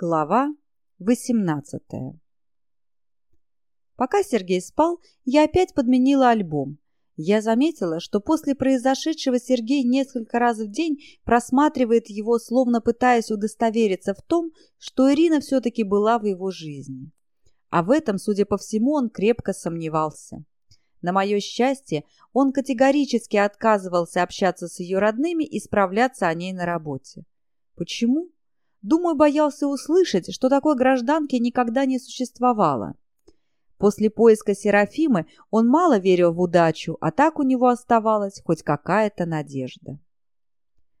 Глава 18 Пока Сергей спал, я опять подменила альбом. Я заметила, что после произошедшего Сергей несколько раз в день просматривает его, словно пытаясь удостовериться в том, что Ирина все-таки была в его жизни. А в этом, судя по всему, он крепко сомневался. На мое счастье, он категорически отказывался общаться с ее родными и справляться о ней на работе. Почему? Думаю, боялся услышать, что такой гражданки никогда не существовало. После поиска Серафимы он мало верил в удачу, а так у него оставалась хоть какая-то надежда.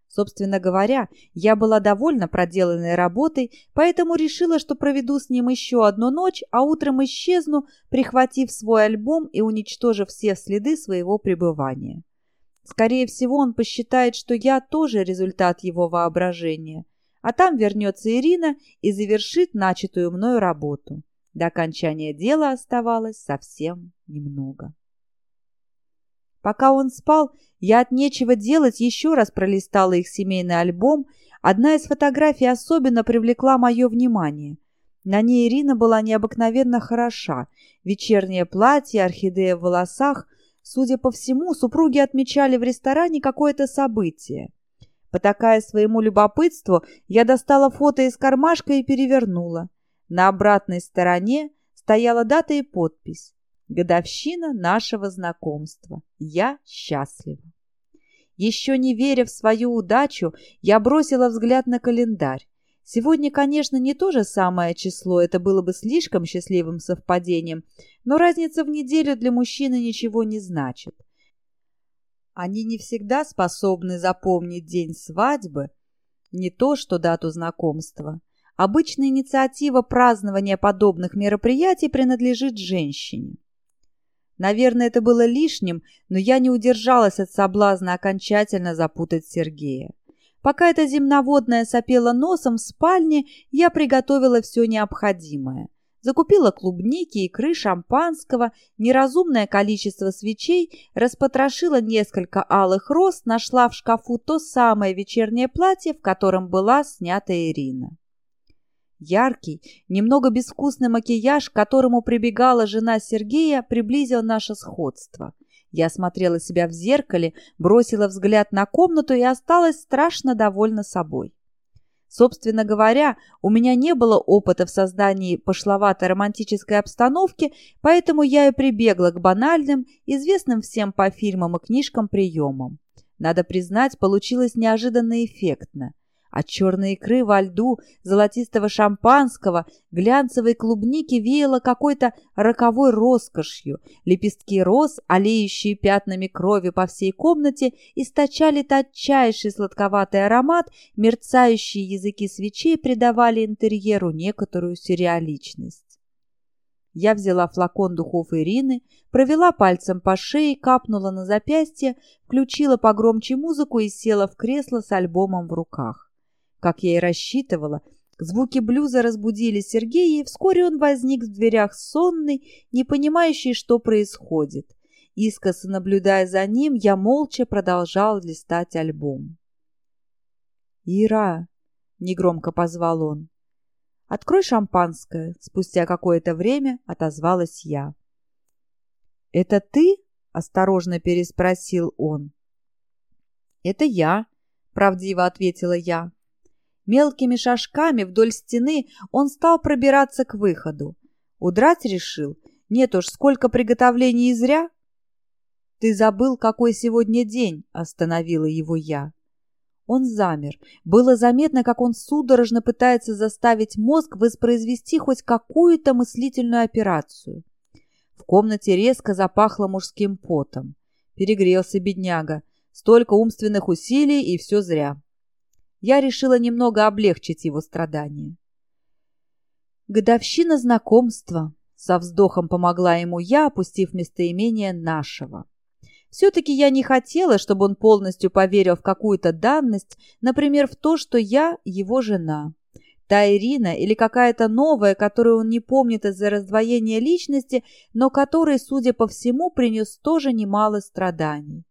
Собственно говоря, я была довольна проделанной работой, поэтому решила, что проведу с ним еще одну ночь, а утром исчезну, прихватив свой альбом и уничтожив все следы своего пребывания. Скорее всего, он посчитает, что я тоже результат его воображения, а там вернется Ирина и завершит начатую мною работу. До окончания дела оставалось совсем немного. Пока он спал, я от нечего делать еще раз пролистала их семейный альбом. Одна из фотографий особенно привлекла мое внимание. На ней Ирина была необыкновенно хороша. Вечернее платье, орхидея в волосах. Судя по всему, супруги отмечали в ресторане какое-то событие. Потакая своему любопытству, я достала фото из кармашка и перевернула. На обратной стороне стояла дата и подпись. Годовщина нашего знакомства. Я счастлива. Еще не веря в свою удачу, я бросила взгляд на календарь. Сегодня, конечно, не то же самое число, это было бы слишком счастливым совпадением, но разница в неделю для мужчины ничего не значит. Они не всегда способны запомнить день свадьбы, не то что дату знакомства. Обычно инициатива празднования подобных мероприятий принадлежит женщине. Наверное, это было лишним, но я не удержалась от соблазна окончательно запутать Сергея. Пока эта земноводная сопела носом в спальне, я приготовила все необходимое. Закупила клубники, икры, шампанского, неразумное количество свечей, распотрошила несколько алых роз, нашла в шкафу то самое вечернее платье, в котором была снята Ирина. Яркий, немного безвкусный макияж, к которому прибегала жена Сергея, приблизил наше сходство. Я смотрела себя в зеркале, бросила взгляд на комнату и осталась страшно довольна собой. Собственно говоря, у меня не было опыта в создании пошловатой романтической обстановки, поэтому я и прибегла к банальным, известным всем по фильмам и книжкам приемам. Надо признать, получилось неожиданно эффектно. От черной икры во льду, золотистого шампанского, глянцевой клубники веяло какой-то роковой роскошью. Лепестки роз, олеющие пятнами крови по всей комнате, источали тончайший сладковатый аромат, мерцающие языки свечей придавали интерьеру некоторую сюрреаличность. Я взяла флакон духов Ирины, провела пальцем по шее, капнула на запястье, включила погромче музыку и села в кресло с альбомом в руках. Как я и рассчитывала, звуки блюза разбудили Сергея, и вскоре он возник в дверях сонный, не понимающий, что происходит. Искоса наблюдая за ним, я молча продолжал листать альбом. «Ира!» — негромко позвал он. «Открой шампанское!» — спустя какое-то время отозвалась я. «Это ты?» — осторожно переспросил он. «Это я», — правдиво ответила я. Мелкими шажками вдоль стены он стал пробираться к выходу. Удрать решил? Нет уж, сколько приготовлений и зря. «Ты забыл, какой сегодня день?» — остановила его я. Он замер. Было заметно, как он судорожно пытается заставить мозг воспроизвести хоть какую-то мыслительную операцию. В комнате резко запахло мужским потом. Перегрелся бедняга. Столько умственных усилий, и все зря я решила немного облегчить его страдания. «Годовщина знакомства», — со вздохом помогла ему я, опустив местоимение нашего. Все-таки я не хотела, чтобы он полностью поверил в какую-то данность, например, в то, что я его жена. Та Ирина или какая-то новая, которую он не помнит из-за раздвоения личности, но которой, судя по всему, принес тоже немало страданий.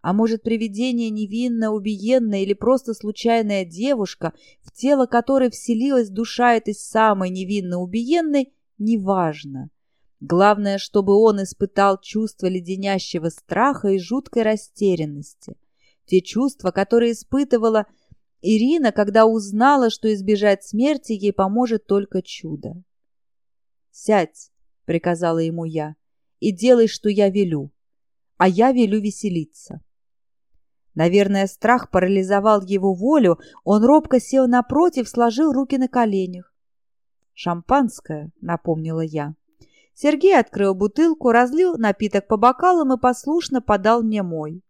А может, привидение невинно, убиенная или просто случайная девушка, в тело которой вселилась душа этой самой невинно убиенной, неважно. Главное, чтобы он испытал чувство леденящего страха и жуткой растерянности. Те чувства, которые испытывала Ирина, когда узнала, что избежать смерти ей поможет только чудо. «Сядь», — приказала ему я, — «и делай, что я велю, а я велю веселиться». Наверное, страх парализовал его волю, он робко сел напротив, сложил руки на коленях. «Шампанское», — напомнила я. Сергей открыл бутылку, разлил напиток по бокалам и послушно подал мне мой.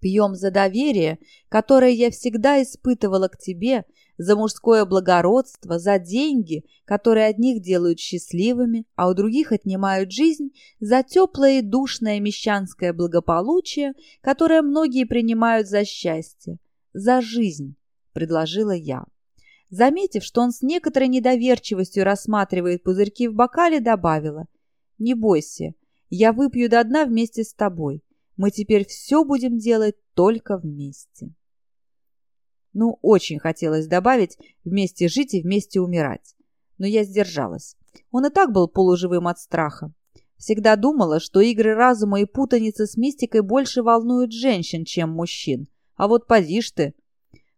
«Пьем за доверие, которое я всегда испытывала к тебе, за мужское благородство, за деньги, которые одних делают счастливыми, а у других отнимают жизнь, за теплое и душное мещанское благополучие, которое многие принимают за счастье, за жизнь, предложила я. Заметив, что он с некоторой недоверчивостью рассматривает пузырьки в бокале, добавила, «Не бойся, я выпью до дна вместе с тобой. Мы теперь все будем делать только вместе». Ну, очень хотелось добавить «вместе жить и вместе умирать». Но я сдержалась. Он и так был полуживым от страха. Всегда думала, что игры разума и путаница с мистикой больше волнуют женщин, чем мужчин. А вот поди ты.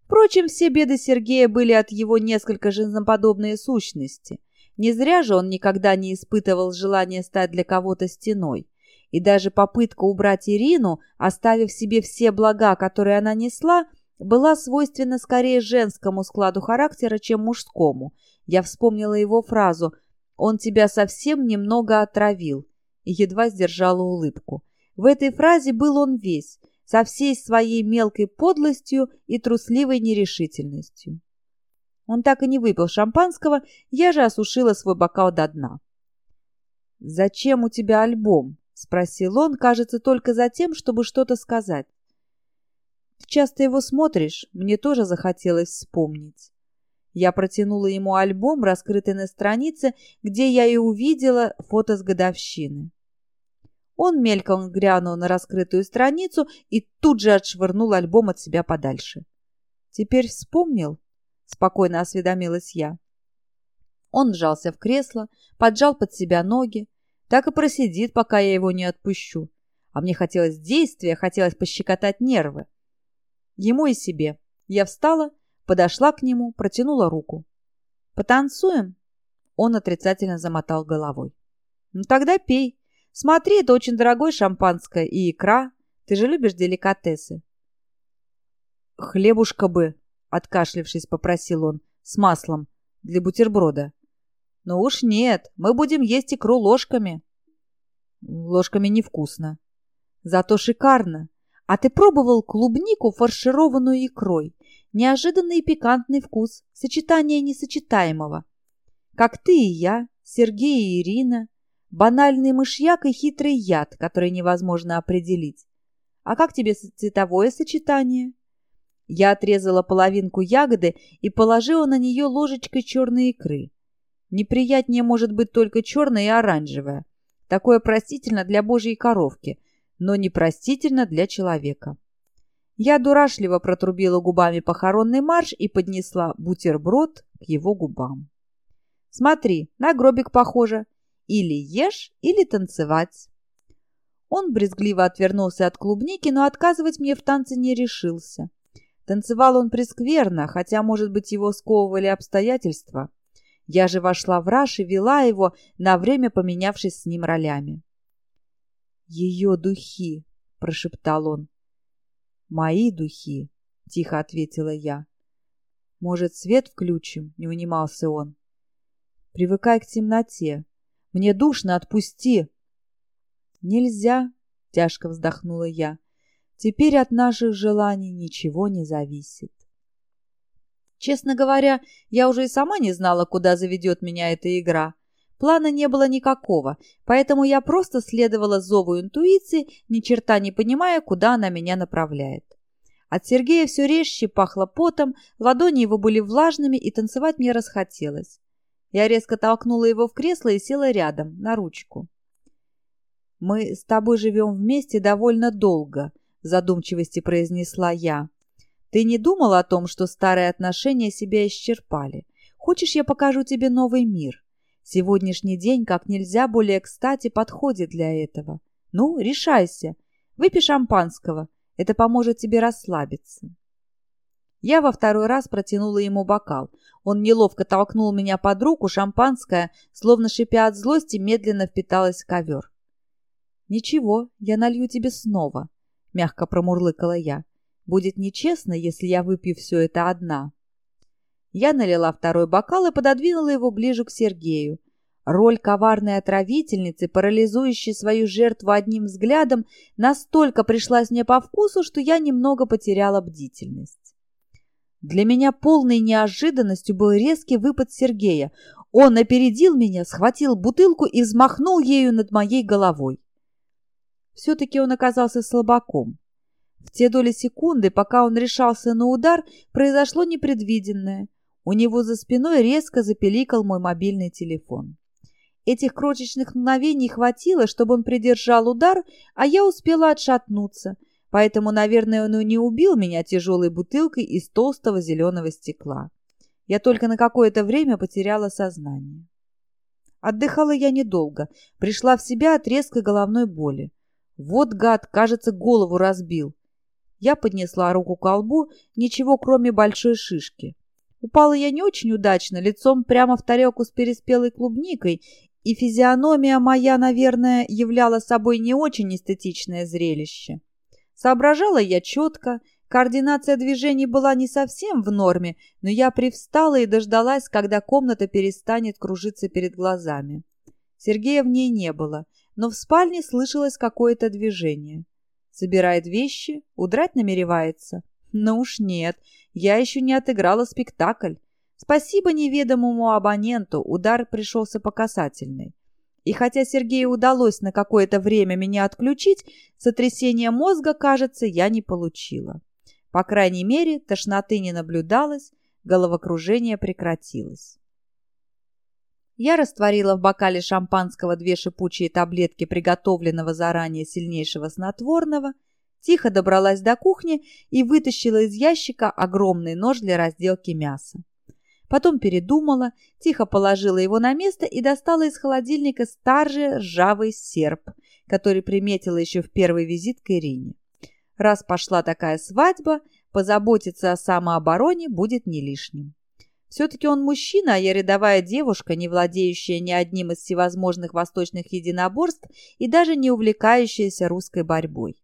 Впрочем, все беды Сергея были от его несколько женоподобные сущности. Не зря же он никогда не испытывал желания стать для кого-то стеной. И даже попытка убрать Ирину, оставив себе все блага, которые она несла, была свойственна скорее женскому складу характера, чем мужскому. Я вспомнила его фразу «Он тебя совсем немного отравил» и едва сдержала улыбку. В этой фразе был он весь, со всей своей мелкой подлостью и трусливой нерешительностью. Он так и не выпил шампанского, я же осушила свой бокал до дна. «Зачем у тебя альбом?» — спросил он, кажется, только за тем, чтобы что-то сказать. Часто его смотришь, мне тоже захотелось вспомнить. Я протянула ему альбом, раскрытый на странице, где я и увидела фото с годовщины. Он мельком грянул на раскрытую страницу и тут же отшвырнул альбом от себя подальше. «Теперь вспомнил?» — спокойно осведомилась я. Он вжался в кресло, поджал под себя ноги, так и просидит, пока я его не отпущу. А мне хотелось действия, хотелось пощекотать нервы. Ему и себе. Я встала, подошла к нему, протянула руку. «Потанцуем?» Он отрицательно замотал головой. «Ну тогда пей. Смотри, это очень дорогое шампанское и икра. Ты же любишь деликатесы». «Хлебушка бы», — откашлившись, попросил он, — «с маслом, для бутерброда». «Ну уж нет, мы будем есть икру ложками». «Ложками невкусно». «Зато шикарно. А ты пробовал клубнику, фаршированную икрой? Неожиданный и пикантный вкус, сочетание несочетаемого. Как ты и я, Сергей и Ирина. Банальный мышьяк и хитрый яд, который невозможно определить. А как тебе цветовое сочетание? Я отрезала половинку ягоды и положила на нее ложечкой черной икры. Неприятнее может быть только черная и оранжевая. Такое простительно для божьей коровки – но непростительно для человека. Я дурашливо протрубила губами похоронный марш и поднесла бутерброд к его губам. «Смотри, на гробик похоже. Или ешь, или танцевать». Он брезгливо отвернулся от клубники, но отказывать мне в танце не решился. Танцевал он прескверно, хотя, может быть, его сковывали обстоятельства. Я же вошла в раж и вела его, на время поменявшись с ним ролями. «Ее духи!» — прошептал он. «Мои духи!» — тихо ответила я. «Может, свет включим?» — не унимался он. «Привыкай к темноте. Мне душно, отпусти!» «Нельзя!» — тяжко вздохнула я. «Теперь от наших желаний ничего не зависит». Честно говоря, я уже и сама не знала, куда заведет меня эта игра. Плана не было никакого, поэтому я просто следовала зову интуиции, ни черта не понимая, куда она меня направляет. От Сергея все резче пахло потом, ладони его были влажными, и танцевать мне расхотелось. Я резко толкнула его в кресло и села рядом, на ручку. «Мы с тобой живем вместе довольно долго», задумчивости произнесла я. «Ты не думал о том, что старые отношения себя исчерпали? Хочешь, я покажу тебе новый мир? Сегодняшний день как нельзя более кстати подходит для этого. Ну, решайся. Выпей шампанского. Это поможет тебе расслабиться». Я во второй раз протянула ему бокал. Он неловко толкнул меня под руку, шампанское, словно шипя от злости, медленно впиталось в ковер. «Ничего, я налью тебе снова», — мягко промурлыкала я. «Будет нечестно, если я выпью все это одна». Я налила второй бокал и пододвинула его ближе к Сергею. Роль коварной отравительницы, парализующей свою жертву одним взглядом, настолько пришлась мне по вкусу, что я немного потеряла бдительность. Для меня полной неожиданностью был резкий выпад Сергея. Он опередил меня, схватил бутылку и взмахнул ею над моей головой. Все-таки он оказался слабаком. В те доли секунды, пока он решался на удар, произошло непредвиденное. У него за спиной резко запеликал мой мобильный телефон. Этих крошечных мгновений хватило, чтобы он придержал удар, а я успела отшатнуться, поэтому, наверное, он и не убил меня тяжелой бутылкой из толстого зеленого стекла. Я только на какое-то время потеряла сознание. Отдыхала я недолго, пришла в себя от резкой головной боли. Вот гад, кажется, голову разбил. Я поднесла руку к колбу, ничего кроме большой шишки. Упала я не очень удачно, лицом прямо в тарелку с переспелой клубникой, и физиономия моя, наверное, являла собой не очень эстетичное зрелище. Соображала я четко, координация движений была не совсем в норме, но я привстала и дождалась, когда комната перестанет кружиться перед глазами. Сергея в ней не было, но в спальне слышалось какое-то движение. Собирает вещи, удрать намеревается. Но уж нет, я еще не отыграла спектакль. Спасибо неведомому абоненту, удар пришелся по касательной. И хотя Сергею удалось на какое-то время меня отключить, сотрясение мозга, кажется, я не получила. По крайней мере, тошноты не наблюдалось, головокружение прекратилось. Я растворила в бокале шампанского две шипучие таблетки приготовленного заранее сильнейшего снотворного, тихо добралась до кухни и вытащила из ящика огромный нож для разделки мяса. Потом передумала, тихо положила его на место и достала из холодильника старый ржавый серп, который приметила еще в первый визит к Ирине. Раз пошла такая свадьба, позаботиться о самообороне будет не лишним. Все-таки он мужчина, а я рядовая девушка, не владеющая ни одним из всевозможных восточных единоборств и даже не увлекающаяся русской борьбой.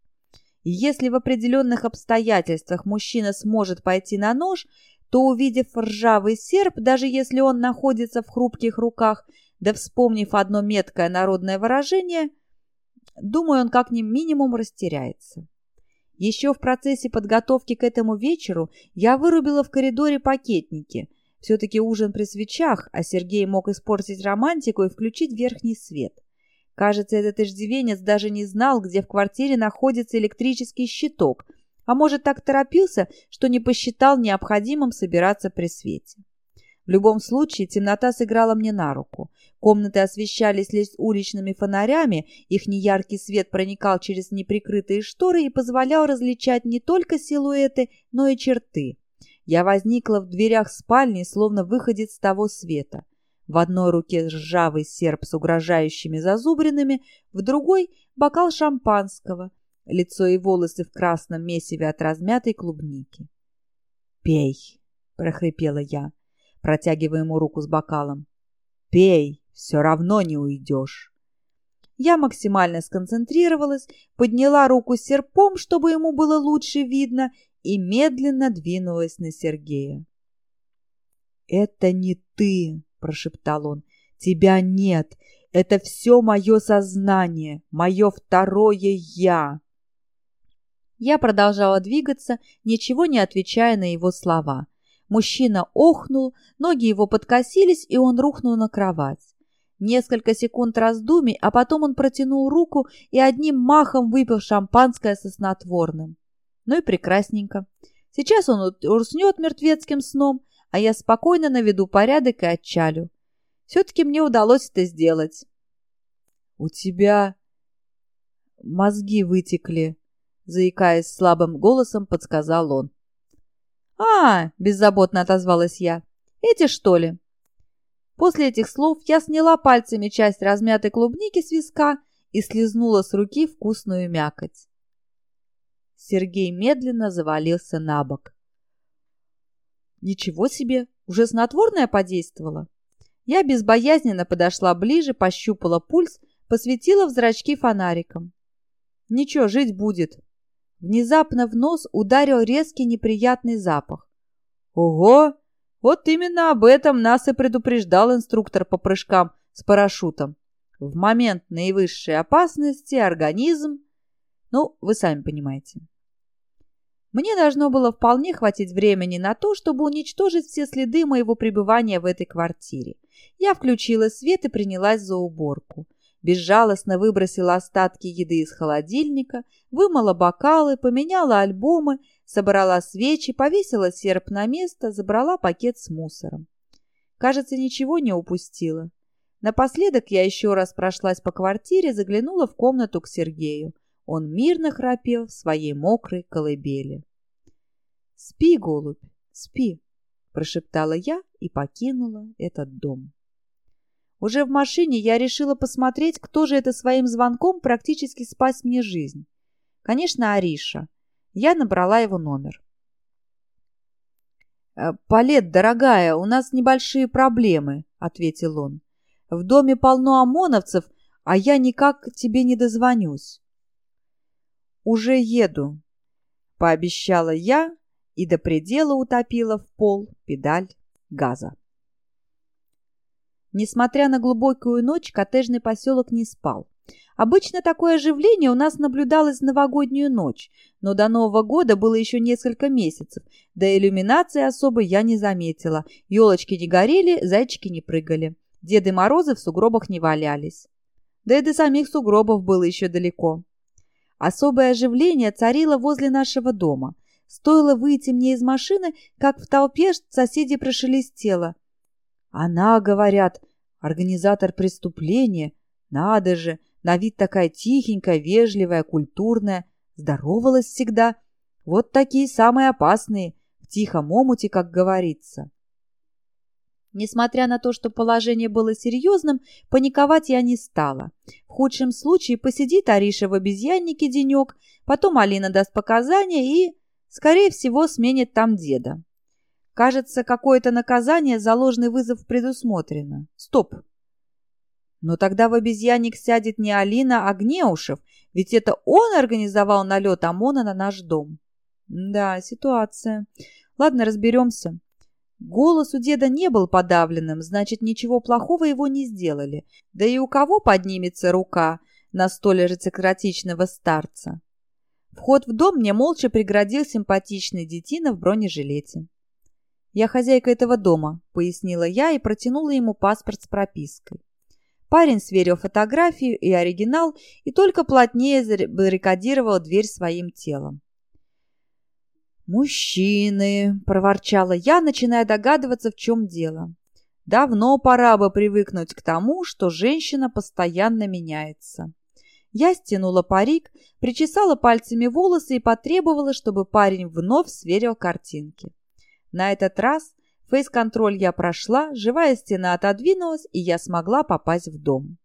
Если в определенных обстоятельствах мужчина сможет пойти на нож, то, увидев ржавый серп, даже если он находится в хрупких руках, да вспомнив одно меткое народное выражение, думаю, он как минимум растеряется. Еще в процессе подготовки к этому вечеру я вырубила в коридоре пакетники – все-таки ужин при свечах, а Сергей мог испортить романтику и включить верхний свет. Кажется, этот иждивенец даже не знал, где в квартире находится электрический щиток, а может так торопился, что не посчитал необходимым собираться при свете. В любом случае, темнота сыграла мне на руку. Комнаты освещались лишь уличными фонарями, их неяркий свет проникал через неприкрытые шторы и позволял различать не только силуэты, но и черты. Я возникла в дверях спальни, словно выходит с того света. В одной руке ржавый серп с угрожающими зазубринами, в другой — бокал шампанского, лицо и волосы в красном месиве от размятой клубники. «Пей!» — прохрипела я, протягивая ему руку с бокалом. «Пей! Все равно не уйдешь!» Я максимально сконцентрировалась, подняла руку с серпом, чтобы ему было лучше видно, и медленно двинулась на Сергея. «Это не ты!» – прошептал он. «Тебя нет! Это все мое сознание, мое второе «я». Я продолжала двигаться, ничего не отвечая на его слова. Мужчина охнул, ноги его подкосились, и он рухнул на кровать. Несколько секунд раздумий, а потом он протянул руку и одним махом выпил шампанское со снотворным. Ну и прекрасненько. Сейчас он уснет мертвецким сном, а я спокойно наведу порядок и отчалю. Все-таки мне удалось это сделать. — У тебя мозги вытекли, — заикаясь слабым голосом, подсказал он. «А, — беззаботно отозвалась я, — эти что ли?» После этих слов я сняла пальцами часть размятой клубники с виска и слезнула с руки вкусную мякоть. Сергей медленно завалился на бок. «Ничего себе! Уже снотворное подействовало?» Я безбоязненно подошла ближе, пощупала пульс, посветила в зрачки фонариком. «Ничего, жить будет». Внезапно в нос ударил резкий неприятный запах. «Ого! Вот именно об этом нас и предупреждал инструктор по прыжкам с парашютом. В момент наивысшей опасности организм... Ну, вы сами понимаете. Мне должно было вполне хватить времени на то, чтобы уничтожить все следы моего пребывания в этой квартире. Я включила свет и принялась за уборку. Безжалостно выбросила остатки еды из холодильника, вымыла бокалы, поменяла альбомы, собрала свечи, повесила серп на место, забрала пакет с мусором. Кажется, ничего не упустила. Напоследок я еще раз прошлась по квартире, заглянула в комнату к Сергею. Он мирно храпел в своей мокрой колыбели. «Спи, голубь, спи!» – прошептала я и покинула этот дом. Уже в машине я решила посмотреть, кто же это своим звонком практически спас мне жизнь. Конечно, Ариша. Я набрала его номер. «Э, «Палет, дорогая, у нас небольшие проблемы», — ответил он. «В доме полно ОМОНовцев, а я никак к тебе не дозвонюсь». «Уже еду», — пообещала я и до предела утопила в пол педаль газа. Несмотря на глубокую ночь, коттеджный поселок не спал. Обычно такое оживление у нас наблюдалось в новогоднюю ночь, но до Нового года было еще несколько месяцев, да иллюминации особо я не заметила. Елочки не горели, зайчики не прыгали. Деды Морозы в сугробах не валялись. Да и до самих сугробов было еще далеко. Особое оживление царило возле нашего дома. Стоило выйти мне из машины, как в толпе соседи прошелестело. Она, говорят, организатор преступления. Надо же, на вид такая тихенькая, вежливая, культурная. Здоровалась всегда. Вот такие самые опасные, в тихом омуте, как говорится. Несмотря на то, что положение было серьезным, паниковать я не стала. В худшем случае посидит Ариша в обезьяннике денек, потом Алина даст показания и, скорее всего, сменит там деда. Кажется, какое-то наказание за ложный вызов предусмотрено. Стоп! Но тогда в обезьянник сядет не Алина, а Гнеушев, ведь это он организовал налет ОМОНа на наш дом. Да, ситуация. Ладно, разберемся. Голос у деда не был подавленным, значит, ничего плохого его не сделали. Да и у кого поднимется рука на столь аристократичного старца? Вход в дом мне молча преградил симпатичный детина в бронежилете. «Я хозяйка этого дома», — пояснила я и протянула ему паспорт с пропиской. Парень сверил фотографию и оригинал и только плотнее забаррикадировал дверь своим телом. «Мужчины!» – проворчала я, начиная догадываться, в чем дело. «Давно пора бы привыкнуть к тому, что женщина постоянно меняется». Я стянула парик, причесала пальцами волосы и потребовала, чтобы парень вновь сверил картинки. На этот раз фейс-контроль я прошла, живая стена отодвинулась, и я смогла попасть в дом.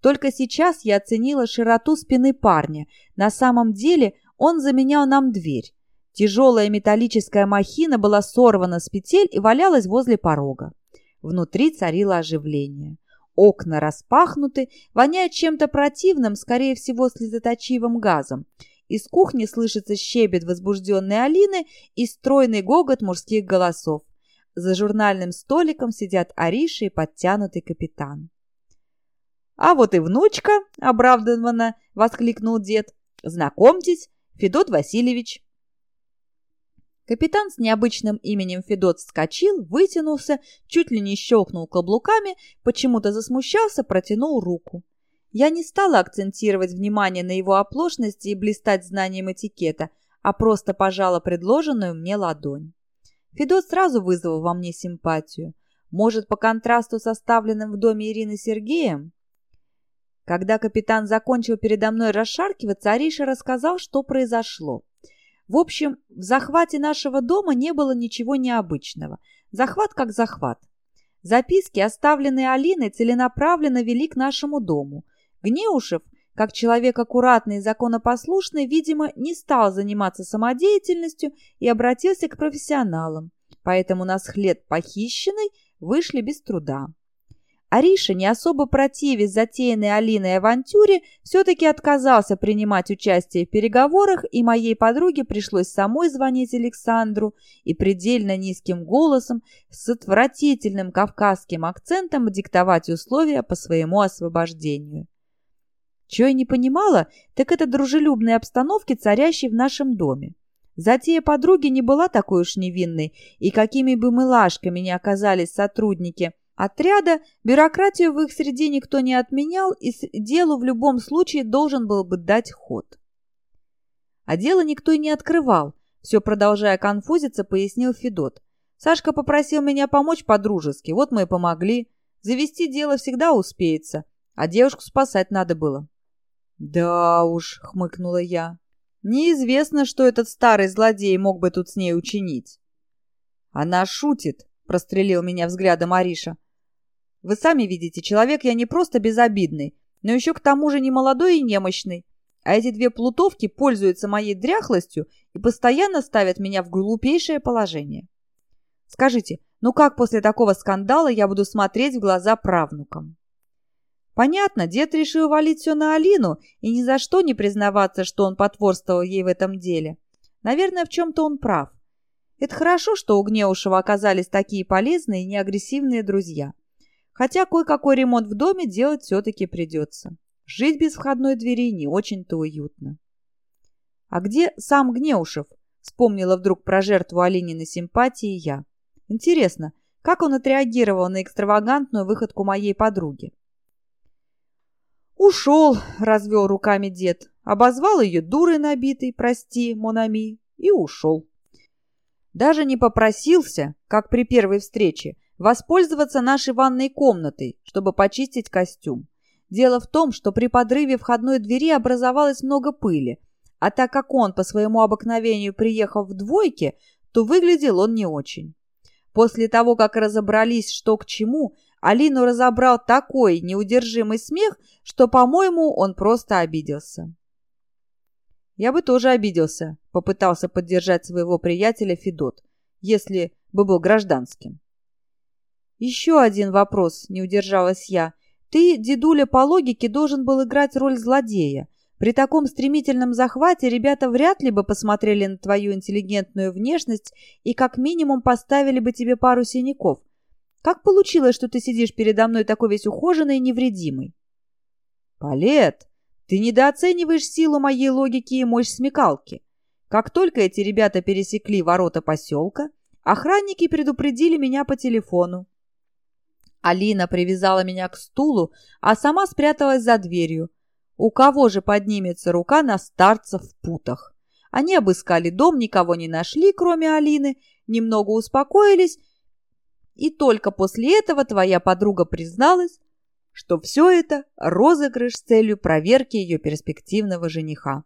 Только сейчас я оценила широту спины парня. На самом деле он заменял нам дверь. Тяжелая металлическая махина была сорвана с петель и валялась возле порога. Внутри царило оживление. Окна распахнуты, воняют чем-то противным, скорее всего, слезоточивым газом. Из кухни слышится щебет возбужденной Алины и стройный гогот мужских голосов. За журнальным столиком сидят Ариша и подтянутый капитан. «А вот и внучка!» — обрадованно воскликнул дед. «Знакомьтесь, Федот Васильевич!» Капитан с необычным именем Федот вскочил, вытянулся, чуть ли не щелкнул каблуками, почему-то засмущался, протянул руку. Я не стала акцентировать внимание на его оплошности и блистать знанием этикета, а просто пожала предложенную мне ладонь. Федот сразу вызвал во мне симпатию. Может, по контрасту с оставленным в доме Ирины Сергеем? Когда капитан закончил передо мной расшаркиваться, Ариша рассказал, что произошло. В общем, в захвате нашего дома не было ничего необычного. Захват как захват. Записки, оставленные Алиной, целенаправленно вели к нашему дому. Гнеушев, как человек аккуратный и законопослушный, видимо, не стал заниматься самодеятельностью и обратился к профессионалам. Поэтому на схлед похищенной вышли без труда. Ариша, не особо противясь затеянной Алиной авантюре, все-таки отказался принимать участие в переговорах, и моей подруге пришлось самой звонить Александру и предельно низким голосом с отвратительным кавказским акцентом диктовать условия по своему освобождению. Чего я не понимала, так это дружелюбной обстановки, царящей в нашем доме. Затея подруги не была такой уж невинной, и какими бы мылашками ни оказались сотрудники – отряда, бюрократию в их среде никто не отменял, и делу в любом случае должен был бы дать ход. А дело никто и не открывал, все продолжая конфузиться, пояснил Федот. Сашка попросил меня помочь по-дружески, вот мы и помогли. Завести дело всегда успеется, а девушку спасать надо было. «Да уж», — хмыкнула я, — «неизвестно, что этот старый злодей мог бы тут с ней учинить». «Она шутит», — прострелил меня взглядом Ариша. Вы сами видите, человек я не просто безобидный, но еще к тому же не молодой и немощный. А эти две плутовки пользуются моей дряхлостью и постоянно ставят меня в глупейшее положение. Скажите, ну как после такого скандала я буду смотреть в глаза правнукам? Понятно, дед решил валить все на Алину и ни за что не признаваться, что он потворствовал ей в этом деле. Наверное, в чем-то он прав. Это хорошо, что у Гнеушева оказались такие полезные и неагрессивные друзья. Хотя кое-какой ремонт в доме делать все-таки придется. Жить без входной двери не очень-то уютно. «А где сам Гнеушев?» — вспомнила вдруг про жертву Алининой симпатии я. «Интересно, как он отреагировал на экстравагантную выходку моей подруги?» «Ушел», — развел руками дед, обозвал ее дурой набитой, прости, Монами, и ушел. Даже не попросился, как при первой встрече, воспользоваться нашей ванной комнатой, чтобы почистить костюм. Дело в том, что при подрыве входной двери образовалось много пыли, а так как он по своему обыкновению приехал в двойке, то выглядел он не очень. После того, как разобрались, что к чему, Алину разобрал такой неудержимый смех, что, по-моему, он просто обиделся. «Я бы тоже обиделся», — попытался поддержать своего приятеля Федот, если бы был гражданским. «Еще один вопрос», — не удержалась я. «Ты, дедуля, по логике должен был играть роль злодея. При таком стремительном захвате ребята вряд ли бы посмотрели на твою интеллигентную внешность и как минимум поставили бы тебе пару синяков. Как получилось, что ты сидишь передо мной такой весь ухоженный и невредимый?» «Палет, ты недооцениваешь силу моей логики и мощь смекалки. Как только эти ребята пересекли ворота поселка, охранники предупредили меня по телефону. Алина привязала меня к стулу, а сама спряталась за дверью. У кого же поднимется рука на старца в путах? Они обыскали дом, никого не нашли, кроме Алины, немного успокоились, и только после этого твоя подруга призналась, что все это розыгрыш с целью проверки ее перспективного жениха.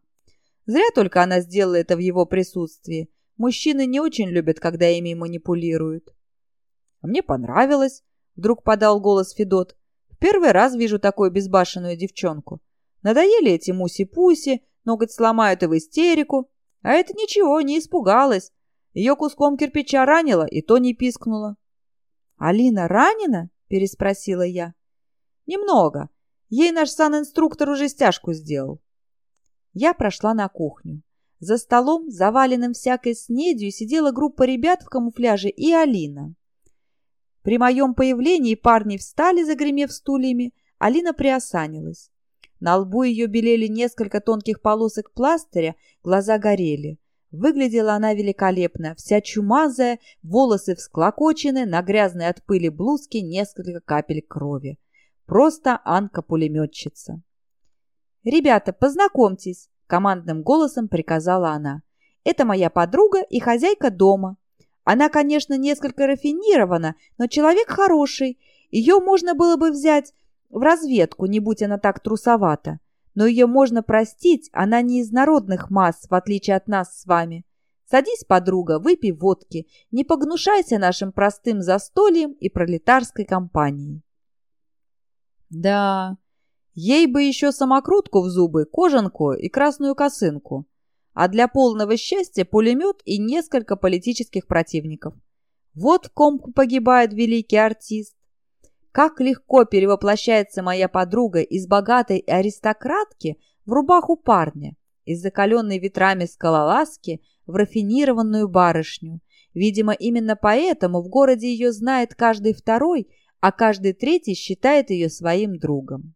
Зря только она сделала это в его присутствии. Мужчины не очень любят, когда ими манипулируют. Мне понравилось, Вдруг подал голос Федот. В первый раз вижу такую безбашенную девчонку. Надоели эти муси-пуси, ноготь сломают и в истерику. А это ничего, не испугалась. Ее куском кирпича ранила, и то не пискнула. «Алина ранена?» – переспросила я. «Немного. Ей наш санинструктор уже стяжку сделал». Я прошла на кухню. За столом, заваленным всякой снедью, сидела группа ребят в камуфляже и Алина. При моем появлении парни встали, загремев стульями, Алина приосанилась. На лбу ее белели несколько тонких полосок пластыря, глаза горели. Выглядела она великолепно, вся чумазая, волосы всклокочены, на грязной от пыли блузке несколько капель крови. Просто Анка-пулеметчица. «Ребята, познакомьтесь!» — командным голосом приказала она. «Это моя подруга и хозяйка дома, она, конечно, несколько рафинирована, но человек хороший. Ее можно было бы взять в разведку, не будь она так трусовата. Но ее можно простить, она не из народных масс, в отличие от нас с вами. Садись, подруга, выпей водки, не погнушайся нашим простым застольем и пролетарской компанией. Да, ей бы еще самокрутку в зубы, кожанку и красную косынку. А для полного счастья пулемет и несколько политических противников. Вот в ком погибает великий артист. Как легко перевоплощается моя подруга из богатой аристократки в рубаху парня, из закаленной ветрами скалолазки в рафинированную барышню. Видимо, именно поэтому в городе ее знает каждый второй, а каждый третий считает ее своим другом.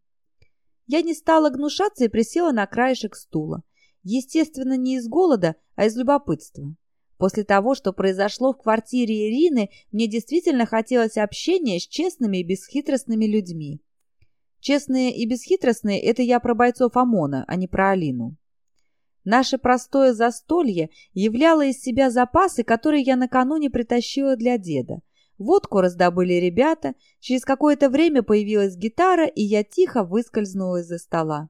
Я не стала гнушаться и присела на краешек стула. Естественно, не из голода, а из любопытства. После того, что произошло в квартире Ирины, мне действительно хотелось общения с честными и бесхитростными людьми. Честные и бесхитростные – это я про бойцов ОМОНа, а не про Алину. Наше простое застолье являло из себя запасы, которые я накануне притащила для деда. Водку раздобыли ребята, через какое-то время появилась гитара, и я тихо выскользнула из-за стола.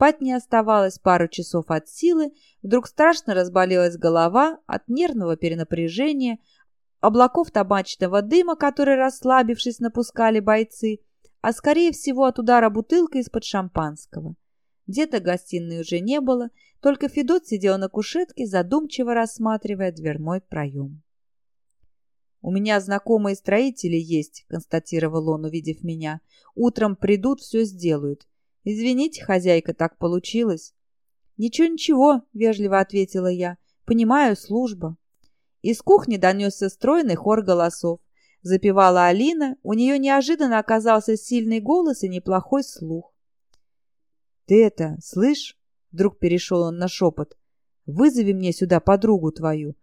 Спать не оставалось пару часов от силы, вдруг страшно разболелась голова от нервного перенапряжения, облаков табачного дыма, которые, расслабившись, напускали бойцы, а скорее всего от удара бутылкой из-под шампанского. Где-то гостиной уже не было, только Федот сидел на кушетке, задумчиво рассматривая дверной проем. «У меня знакомые строители есть», — констатировал он, увидев меня. «Утром придут, все сделают. «Извините, хозяйка, так получилось». «Ничего-ничего», — вежливо ответила я. «Понимаю, служба». Из кухни донесся стройный хор голосов. Запевала Алина, у нее неожиданно оказался сильный голос и неплохой слух. «Ты это, слышь?» — вдруг перешел он на шепот. «Вызови мне сюда подругу твою,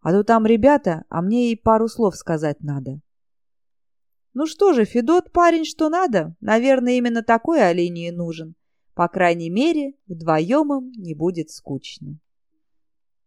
а то там ребята, а мне ей пару слов сказать надо». Ну что же, Федот парень что надо. Наверное, именно такой Алине и нужен. По крайней мере, вдвоем им не будет скучно.